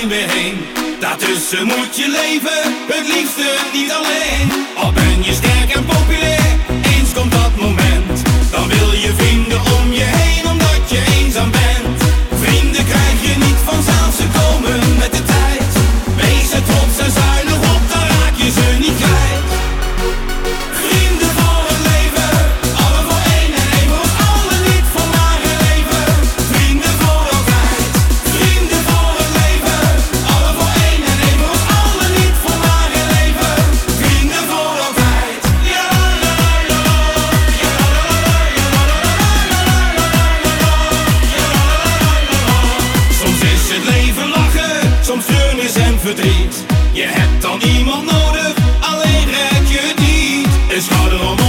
alleen. Daartussen moet je leven, het liefste niet alleen. soms deurnis en verdriet. Je hebt dan iemand nodig, alleen red je niet. Een schouder om